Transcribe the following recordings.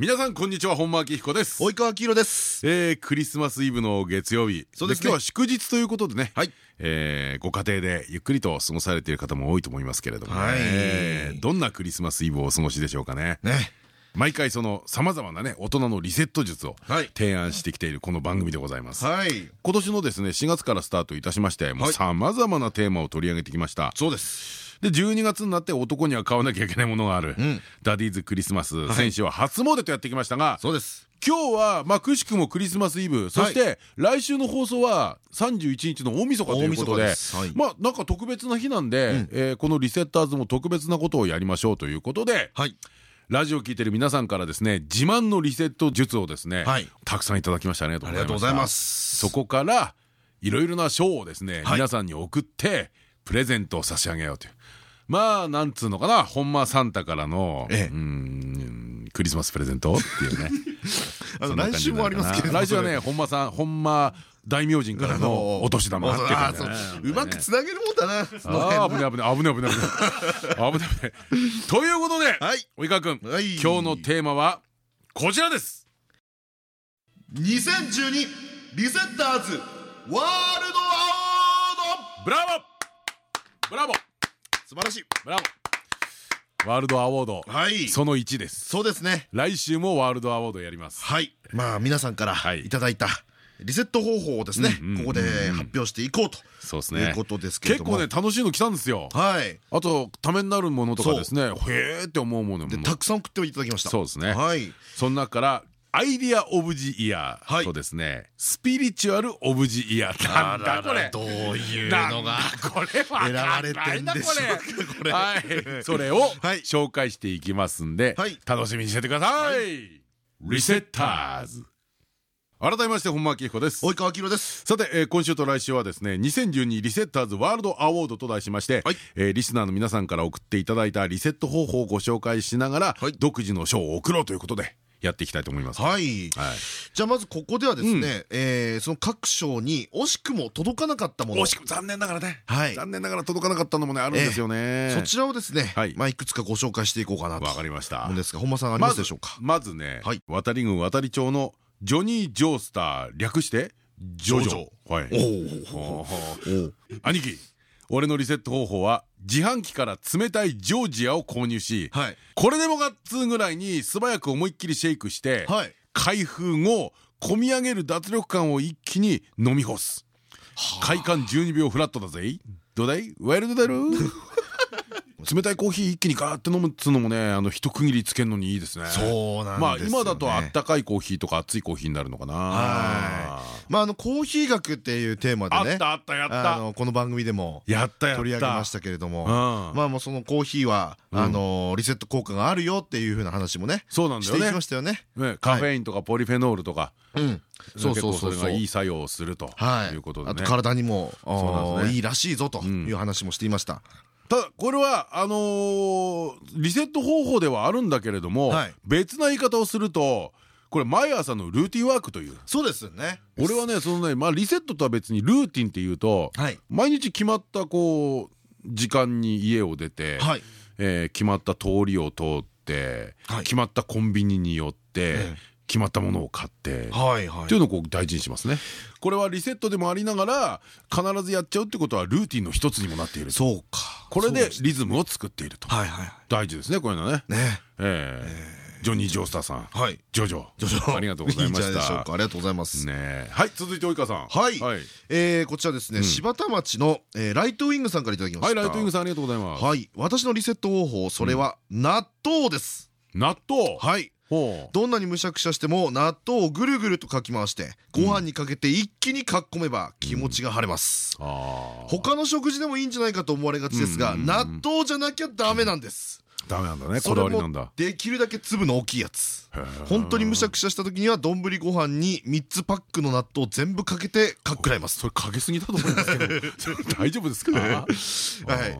皆さんこんにちは本間明彦です。及川黄色です。えー、クリスマスイブの月曜日。そうですね。今日は祝日ということでね、はい。えーご家庭でゆっくりと過ごされている方も多いと思いますけれどもね、はい。えーどんなクリスマスイブをお過ごしでしょうかね。ね。毎回そのさまざまなね大人のリセット術をはい。提案してきているこの番組でございます、はい。今年のですね4月からスタートいたしましてもうはい。さまざまなテーマを取り上げてきました。そうですで12月になって男には買わなきゃいけないものがある、ん。ダディーズクリスマス、先週は初詣とやってきましたがそうです。今日はまあくしくもクリスマスイブ。そして来週の放送は31日の大晦日ということでまあなんか特別な日なんで、えーこのリセッターズも特別なことをやりましょうということではい。ラジオ聞いてる皆さんからですね自慢のリセット術をですね、はい。たくさんいただきましたねありがとうございます。そこからいろいろな賞をですね、はい。皆さんに送ってプレゼントを差し上げようという。まあなんつうのかな。本間サンタからの、ええ。うーんクリスマスプレゼントっていうね。あの来週もありますけれど。も来週はね本間さん本間大名人からの お年玉っていうう。うまくつなげるもんだな。あ危ない危ない危ない危ない危ない危ない危ないということで、はい。及川君、はい。今日のテーマはこちらです。2012リセッターズワールドアブラボーブラボー。素晴らしい。ブラボー。ワールドアワード、はい。その1です。そうですね。来週もワールドアワードやります。はい。まあ皆さんからはい。いただいたリセット方法をですねここで発表していこうとそうですね。いうことですけども。構ね楽しいの来たんですよ。はい。あとためになるものとかですね。へえって思うものも。でたくさん送っていただきました。そうですね。はい。その中からアイディアオブジイヤーとですねスピリチュアルオブジイヤーなんだこれどういうのがだこれ。は選ばれてんでしこれ。はい。それをはい。紹介していきますんではい。楽しみにしててください。リセッターズ改めまして本間明彦です。及川黄色です。さて、えー今週と来週はですね2012リセッターズワールドアワードと題しまして、はい。えーリスナーの皆さんから送っていただいたリセット方法をご紹介しながら、はい。独自の賞を送ろうということでやっていきたいと思います。はい。はい。じゃあまずここではですねえーその各賞に惜しくも届かなかったもの。惜しくも残念ながらね、はい。残念ながら届かなかったのもねあるんですよね。そちらをですねはい。まあいくつかご紹介していこうかなと。わかりました。思うんですが本間さんありますでしょうか？まずね、はい。渡り郡渡り町のジョニー・ジョースター略してジョジョ。はい。おお兄貴俺のリセット方法は自販機から冷たいジョージアを購入し、はい。これでもかっつうぐらいに素早く思いっきりシェイクして、はい。開封後込み上げる脱力感を一気に飲み干す。快感12秒フラットだぜ。どうだい？ワイルドだろ冷たいコーヒー一気にガーって飲むっつうのもねあの一区切りつけるのにいいですね。そうなんまあ今だとあったかいコーヒーとか熱いコーヒーになるのかな。はい。まああのコーヒー学っていうテーマでねあったあったやった。あのこの番組でもやったやった。取り上げましたけれどもうん。まあもうそのコーヒーはあのリセット効果があるよっていう風な話もねそうなんだよね。していきましたよね。ねカフェインとかポリフェノールとかうん。そうそうそう結構れがいい作用をするとはいいうことでね。あと体にもいいらしいぞという話もしていましたただこれはあのーリセット方法ではあるんだけれども、はい。別な言い方をするとこれ毎朝のルーティンワークという。そうですよね俺はねそのね、まあ、リセットとは別にルーティンっていうと、はい。毎日決まったこう時間に家を出て、はい。えー決まった通りを通って、はい。決まったコンビニに寄って、ええ決まったものを買って。はいはいっていうのをこう大事にしますね。これはリセットでもありながら必ずやっちゃうってことはルーティンの一つにもなっている。そうかこれでリズムを作っていると。大事ですねこういうのね。ねええジョニー・ジョースターさん。はいジョジョ。ジョジョありがとうございましいいんじゃないでしょうた。かありがとうございますねえはい続いて及川さん。はいはい。えーこちらですね柴田町のえーライトウィングさんからいただきましたはいライトウィングさんありがとうございます。はい私のリセット方法それは納豆です納豆。はい。どんなにむしゃくしゃしても納豆をぐるぐるとかき回してご飯にかけて一気にかっこめば気持ちが晴れます。ああ。他の食事でもいいんじゃないかと思われがちですがうん。納豆じゃなきゃダメなんです。ダメなんだね。こだわりなんだ。できるだけ粒の大きいやつ。本当にむしゃくしゃした時には丼ご飯に3つパックの納豆を全部かけてかっくらいます。それかけすぎだと思いますけど。大丈夫ですかは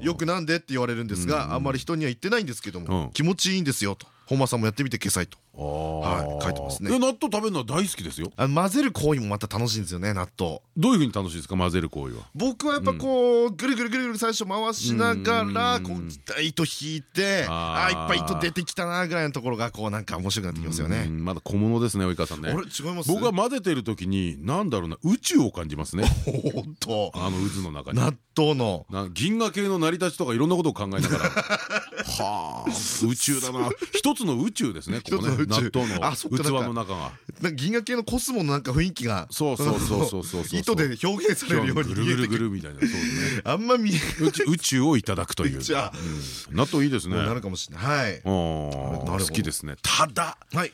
い、よくなんでって言われるんですが、あんまり人には言ってないんですけども、うん。気持ちいいんですよと本間さんもやってみてくださいと。はい書いてますね。納豆食べるのは大好きですよ。混ぜる行為もまた楽しいんですよね納豆。どういうふうに楽しいですか混ぜる行為は？僕はやっぱこう、ぐるぐるぐるぐる最初回しながらこう糸引いてあー。あーいっぱい糸出てきたなぐらいのところがこうなんか面白くなってきますようねんまだ小物ですね及川さんね。あれ違います？僕は混ぜてる時に何だろうな宇宙を感じますね。本当。あの渦の中に。納豆の。な銀河系の成り立ちとかいろんなことを考えながら。はあ宇宙だな。一つの宇宙ですねここね。一つの宇宙。納豆の器の中が。銀河系のコスモのなんか雰囲気がそうそうそうそうそう。そう糸で表現されるようにぐるぐるぐるるみたいなそうですね。あんま見え宇宙宇宙をいただくという。じゃ納豆いいですね。なるかもしれない。はい。好きですね。ただはい。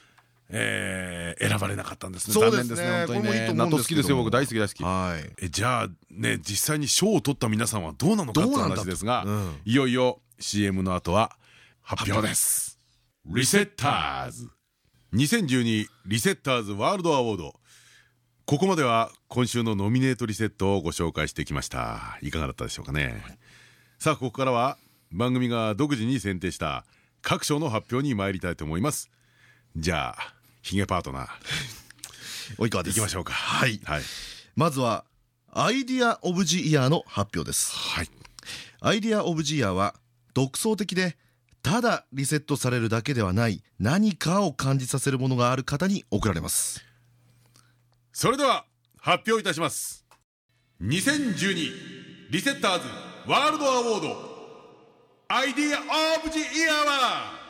えー選ばれなかったんですね。そうですね。本当にこれもいいと思納豆好きですよ僕大好き大好き。はい。えじゃあね実際に賞を取った皆さんはどうなのかって話ですが、うん。いよいよ CM の後は発表ですリセッターズ。2012リセッターズワールドアワード。ここまでは今週のノミネートリセットをご紹介してきました。いかがだったでしょうかね。さあここからは番組が独自に選定した各賞の発表に参りたいと思います。じゃあヒゲパートナー。及川です。いきましょうか。はい。はい。まずはアイディア・オブ・ジ・イヤーの発表です。はい。アイディア・オブ・ジ・イヤーは独創的でただリセットされるだけではない何かを感じさせるものがある方に贈られます。それでは発表いたします。2012リセッターズワールドアワード Idea of the Year は。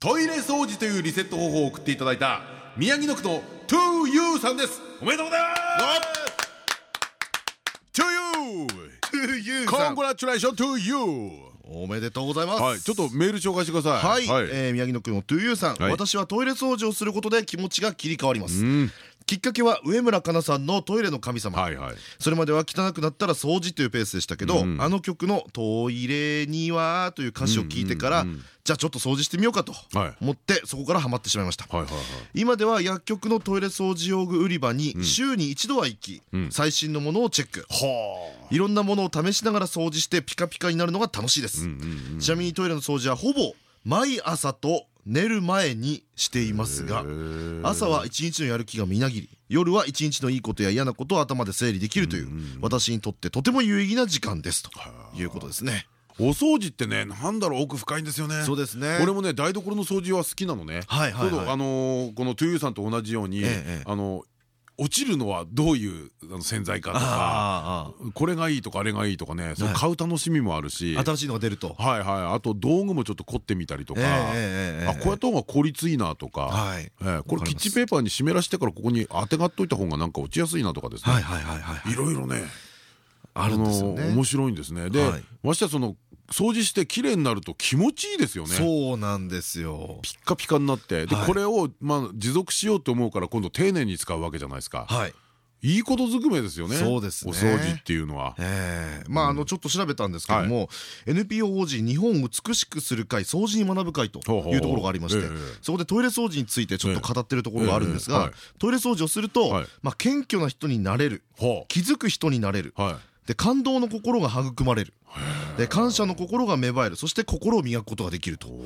トイレ掃除というリセット方法を送っていただいた宮城野区の 2U さんです。おめでとうございます。2U トゥーユーさん。Congratulations to you おめでとうございます。はい。ちょっとメール紹介してくださはい。い、はい。えー宮城野区のトゥーユーさん、はい。私はトイレ掃除をすることで気持ちが切り替わります、うんきっかけは上村かなさんのトイレの神様、はいはい。それまでは汚くなったら掃除というペースでしたけど、うん。あの曲の「トイレには」という歌詞を聞いてから、じゃあちょっと掃除してみようかとはい。思ってそこからハマってしまいました、今では薬局のトイレ掃除用具売り場に週に一度は行き、うん。最新のものをチェック、いろんなものを試しながら掃除してピカピカになるのが楽しいです、ちなみにトイレの掃除はほぼ毎朝と寝る前にしていますが朝は一日のやる気がみなぎり夜は一日のいいことや嫌なことを頭で整理できるという私にとってとても有意義な時間ですということですね。お掃除ってねなんだろう奥深いんですよね。そうですね。俺もね台所の掃除は好きなのね。はいはいはい。あのーこのトゥーユーさんと同じようにええええ。あの落ちるのはどういう洗剤かとかあこれがいいとかあれがいいとかね買う楽しみもあるし。あ新しいのが出ると。はいはい。あと道具もちょっと凝ってみたりとかあこうやった方が効率いいなとか。これキッチンペーパーに湿らしてからここに当てがっといた方がなんか落ちやすいなとかですね。はいろいろねあるんですよね。面白いんですね。で、はい。ましその掃除して綺麗になると気持ちいいですよね。そうなんですよ。ピッカピカになって。で、はい。これをまあ持続しようと思うから今度丁寧に使うわけじゃないですか、はい。いいことずくめですよね。そうですね。お掃除っていうのは。ええ。まああのちょっと調べたんですけども NPO 法人日本を美しくする会掃除に学ぶ会というところがありましてええ。そこでトイレ掃除についてちょっと語ってるところがあるんですがトイレ掃除をするとはい。まあ謙虚な人になれる。ほ気づく人になれる。うはい。で感動の心が育まれるで感謝の心が芽生える。そして心を磨くことができるという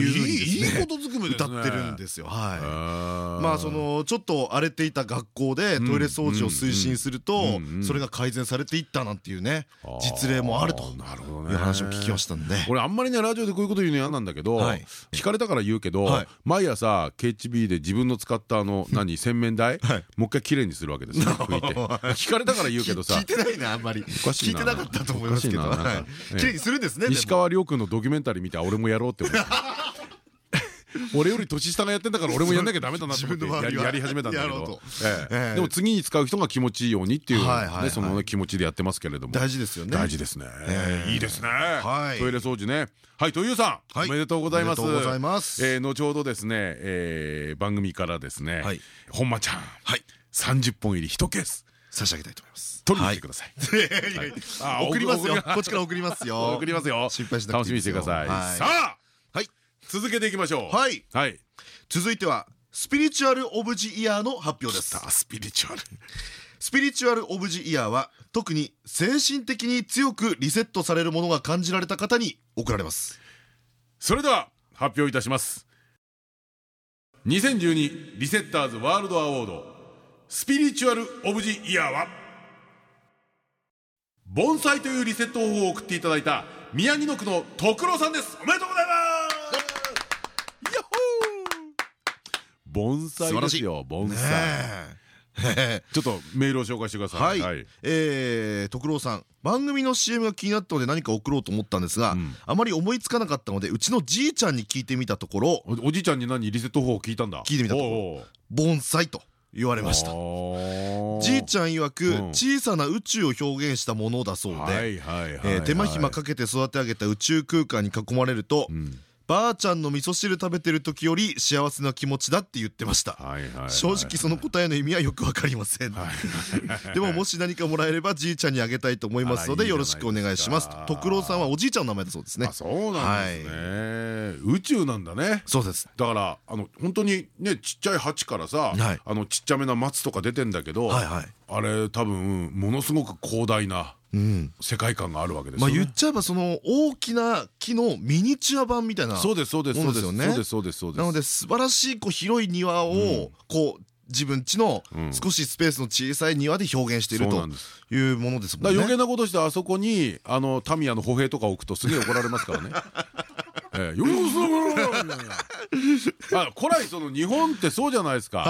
ふうにことずくめ歌ってるんですよ。はい。ままあそのちょっと荒れていた学校でトイレ掃除を推進するとそれが改善されていったなんていうね実例もあるとなるほどね。いう話を聞きましたんで。俺あんまりねラジオでこういうこと言うの嫌なんだけど、はい。聞かれたから言うけど、はい。毎朝 KHB で自分の使ったあの何洗面台、はい。もう一回きれいにするわけですよ拭いて。聞かれたから言うけどさ。聞いてないなあんまり。聞いてなかったと思いますけどおかしい。ななんかはい。ええ綺麗にするんですね石川遼君のドキュメンタリー見てあ俺もやろうって思って。俺より年下がやってんだから俺もやんなきゃダメだなってやり始めたんだけど。でも次に使う人が気持ちいいようにっていうそのね気持ちでやってますけれども。大事ですよね。大事ですね。ええ。いいですね。はい。トイレ掃除ね。はいというさん。はい。おめでとうございます。おめでとうございます。えー後ほどですねえー番組からですねはい。本間ちゃん。はい。30本入り1ケース差し上げたいと思います。取りに来てください。あ送りますよ。こっちから送りますよ。送りますよ。心配しな楽しみにしてください。はい。さあはい。続けていきましょう。はい。はい。続いてはスピリチュアル・オブ・ジ・イヤーの発表です。スピリチュアル。スピリチュアル・オブ・ジ・イヤーは特に精神的に強くリセットされるものが感じられた方に贈られます。それでは発表いたします。2012リセッターズワールドアワードスピリチュアル・オブ・ジ・イヤーは盆栽というリセット方法を送っていただいた宮城野区の徳郎さんです。おめでとうございます。ヤッホー。盆栽ですよ盆栽、ねちょっとメールを紹介してください。はい、えー、徳郎さん。番組の CM が気になったので何か送ろうと思ったんですが、ん。あまり思いつかなかったのでうちのじいちゃんに聞いてみたところおおじいちゃんに何リセット方法聞いたんだ？聞いてみたところ盆栽と言われました。じいちゃん曰く、うん。小さな宇宙を表現したものだそうで、手間暇かけて育て上げた宇宙空間に囲まれると、うんばあちゃんの味噌汁食べてる時より幸せな気持ちだって言ってました。正直その答えの意味はよくわかりません。でももし何かもらえればじいちゃんにあげたいと思いますのでよろしくお願いします。徳郎さんはおじいちゃんの名前だそうですね。あそうなんですね、宇宙なんだね。そうです。だからあの本当にねちっちゃい鉢からさ、はい。あのちっちゃめな松とか出てんだけど、あれ多分ものすごく広大なうん世界観があるわけですよね。まあ言っちゃえばその大きな木のミニチュア版みたいなそうですそうですそうですそうですそうですそうです。なので素晴らしいこう広い庭をこう自分家のうん。少しスペースの小さい庭で表現しているというものですもんね。余計なことしてあそこにあのタミヤの歩兵とか置くとすげえ怒られますからね。ええ、よくその 古来その日本ってそうじゃないですか。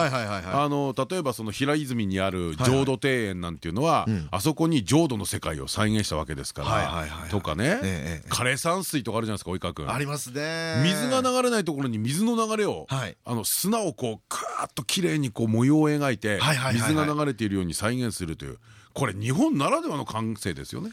例えばその平泉にある浄土庭園なんていうのは、うん。あそこに浄土の世界を再現したわけですからとかね、枯山水とかあるじゃないですか及川君。いありますね。水が流れないところに水の流れを、はい。あの砂をこうカーッと綺麗にこう模様を描いて水が流れているように再現するというこれ日本ならではの感性ですよね。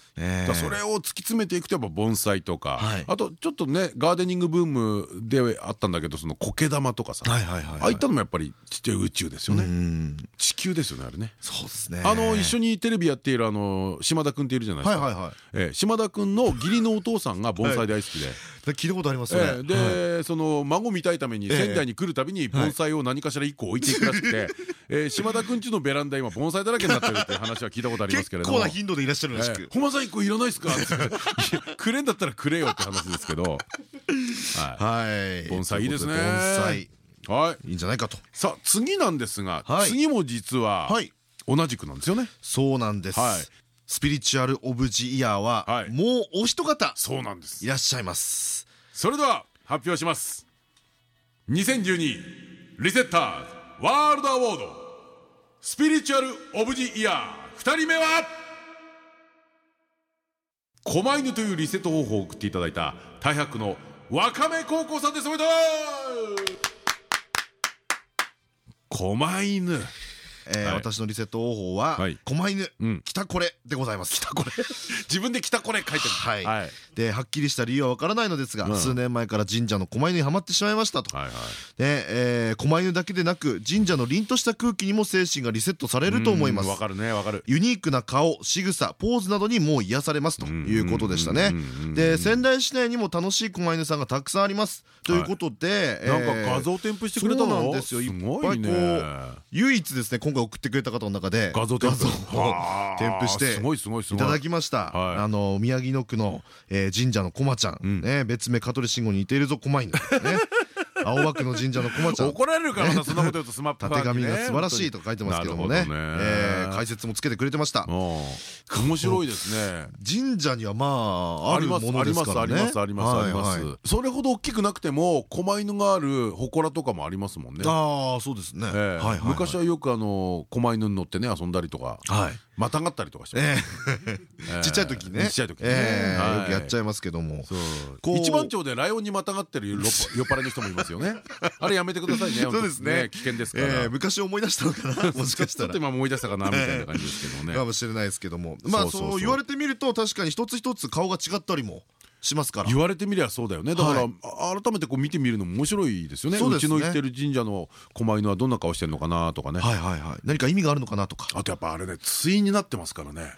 それを突き詰めていくとやっぱ盆栽とか、はい。あとちょっとねガーデニングブームであったんだけどその苔玉とかさ、ああいったのもやっぱりちっちゃい宇宙ですよね、うん。地球ですよねあれね。そうですね。あの一緒にテレビやっているあの島田君っているじゃないですか。島田君の義理のお父さんが盆栽大好きで、聞いたことありますね。ええでその孫見たいために仙台に来るたびに盆栽を何かしら一個置いていくらしくて、ええ島田君家のベランダ今盆栽だらけになってるっていう話は聞いたことありますけれども。結構な頻度でいらっしゃるらしええ。く本間さん一個いらないっすか? 」くれんだったらくれよ」って話ですけど、ははい。い、盆栽いいですね。はい。いいんじゃないかと。さあ次なんですが、はい。次も実ははい。同じくなんですよね。そうなんです。はい。スピリチュアル・オブ・ジ・イヤーははい。もうお一方そうなんです。いらっしゃいます。それでは発表します。2012リセッターズワールドアワード。スピリチュアル・オブ・ジ・イヤー2人目は狛犬というリセット方法を送っていただいた太白のわかめ高校さんです。おめでとう。狛犬。えーはい。私のリセット方法ははい。狛犬。うん。来たこれでございます。来たこれ。自分で来たこれ書いてる。はい。はい。ではっきりした理由はわからないのですが、うん。数年前から神社の狛犬にはまってしまいましたと、はいはい。で、えー狛犬だけでなく神社の凛とした空気にも精神がリセットされると思います。うんわかるねわかる。ユニークな顔仕草ポーズなどにもう癒されますということでしたね。で仙台市内にも楽しい狛犬さんがたくさんあります。ということで、なんかえー画像添付してくれたの？そうなんですよ。いっぱいこう唯一ですね今回送ってくれた方の中で画像をはあ。添付していただきました、はい。あの宮城野区の、えー神社の駒ちゃん、別名香取慎吾に似ているぞ駒犬、ね、青葉区の神社の駒ちゃん。怒られるからなそんなこと言うとスマップたてがみが素晴らしいと書いてますけどもね解説もつけてくれてました。うん。面白いですね。神社にはまああるもありますのですからね。ありますありますあります。それほど大きくなくても狛犬がある祠とかもありますもんね。ああそうですね、昔はよくあの狛犬に乗ってね遊んだりとかはい。またがったりとかして ちっちゃい時ね。ちっちゃい時ね。よくやっちゃいますけども。一番町でライオンにまたがってる酔っ払いの人もいますよね。あれやめてくださいね そうですね。危険ですから。ええ昔思い出したのかな？もしかしたら。今思い出したかなみたいな感じですけどね。かもしれないですけども。まあそう言われてみると確かに一つ一つ顔が違ったりもしますから。言われてみりゃそうだよね。だから改めてこう見てみるのも面白いですよね。うちの行ってる神社の狛犬はどんな顔してるのかなとかね。はいはいはい。何か意味があるのかなとか。あとやっぱあれね対になってますからね。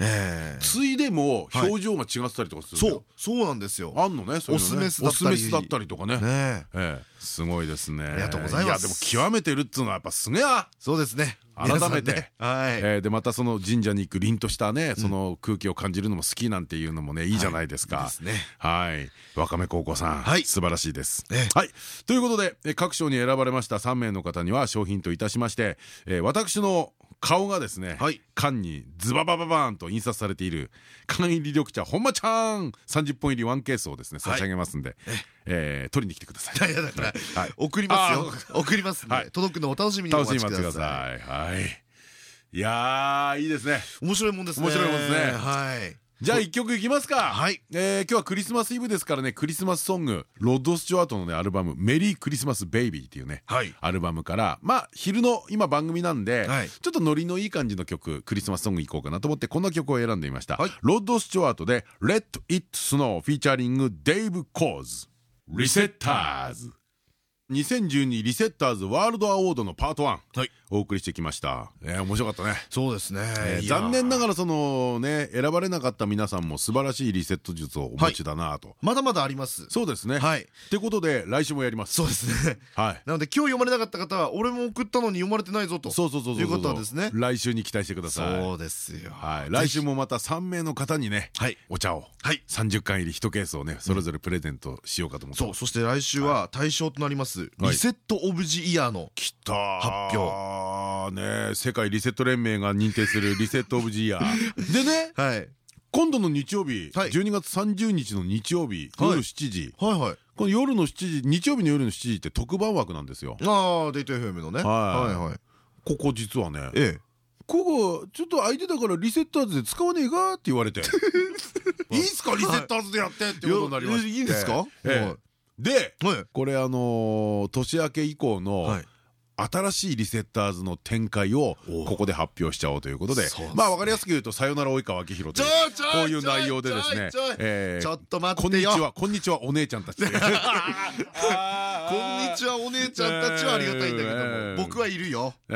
対でも表情が違ってたりとかするそうそうなんですよ。あんのねオスメスだったり。とかね。え。えすごいですね。ありがとうございます。いやでも極めてるっつうのはやっぱすげえ。そうですね改めて。でまたその神社に行く凛としたねその空気を感じるのも好きなんていうのもねいいじゃないですか。はい。わかめ高校さん素晴らしいです。はい。ということで各賞に選ばれました3名の方には商品といたしまして私の顔がですね、缶にズババババーンと印刷されている缶入り緑茶本間ちゃん30本入りワンケースをですね差し上げますんで、え取りに来てください。送りますよ。送りますね。届くのお楽しみにお待ちください。はい。いやいいですね。面白いもんですね。面白いもんですね。はい。じゃあ一曲いきますかはいえ今日はクリスマスイブですからねクリスマスソングロッド・スチュワートのねアルバム「メリークリスマス・ベイビー」っていうねアルバムからまあ昼の今番組なんでちょっとノリのいい感じの曲クリスマスソングいこうかなと思ってこの曲を選んでみましたロッド・スチュワートで「Let It Snow」フィーチャリングデイブ・コーズリセッターズ2012リセッターズワールドアワードのパート1、はい、お送りしてきました。えー、面白かったね。そうですね。えー、残念ながらそのね選ばれなかった皆さんも素晴らしいリセット術をお持ちだなと、はい、まだまだあります。そうですね。はい。ってことで来週もやります。そうですね。はい。なので今日読まれなかった方は俺も送ったのに読まれてないぞと。そうそうそうそう。いうことですね。来週に期待してください。そうですよ。はい。来週もまた3名の方にね、はい、お茶を、はい、30巻入り1ケースをねそれぞれプレゼントしようかと思って。そう。そして来週は対象となりますリセットオブジイヤーの発表。ね世界リセット連盟が認定するリセットオブジイヤー。でねはい。今度の日曜日、12月30日の日曜日、夜7時。はいはい。この夜の7時、日曜日の夜の7時って特番枠なんですよ。ああ、デート FM のね。はい。はい。ここ実はね、ええ。ここちょっと相手だからリセッターズで使わねえかって言われて。いいっすか？リセッターズでやってってことになりましたいいんですか？で、これあの年明け以降の新しいリセッターズの展開をここで発表しちゃおうということで。まあ分かりやすく言うと「さよなら及川明宏」というこういう内容でですねちょっと待ってよ。こんにちはお姉ちゃんたち。こんにちはお姉ちゃんたちはありがたいんだけども僕はいるよ。さ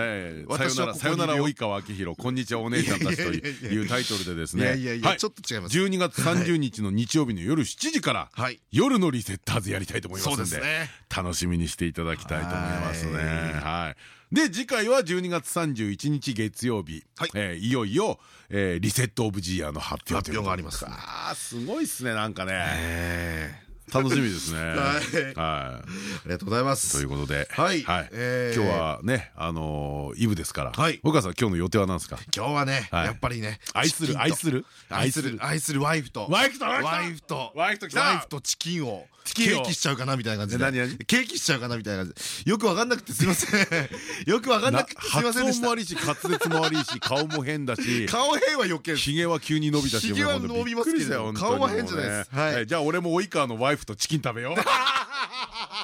よなら及川明宏こんにちはお姉ちゃんたちというタイトルでですね。いやいやいやちょっと違います。12月30日の日曜日の夜7時から夜のリセッターズやりたいと思いますんで楽しみにしていただきたいと思いますねはい。で次回は12月31日月曜日、はい。えー、いよいよ、えー、リセットオブジーヤーの発表がありますあすごいっすねなんかね楽しみですね。はい。ありがとうございます。ということで、はい。今日はね、あのイブですから。はい。岡さん今日の予定は何ですか？今日はね、やっぱりね、愛する愛する？愛する愛する。ワイフと。ワイフと？ワイフと。ワイフとチキンを。ケーキしちゃうかなみたいな感じで。ケーキしちゃうかなみたいな感じ。よくわかんなくてすいません。よくわかんなくてすいませんでした。発音も悪いし滑舌も悪いし顔も変だし顔変は余計ひげは急に伸びたしひげは伸びますけど顔は変じゃないです。はい。じゃあ俺も及川のワイフとチキン食べよう。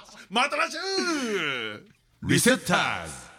また来週！リセッターズ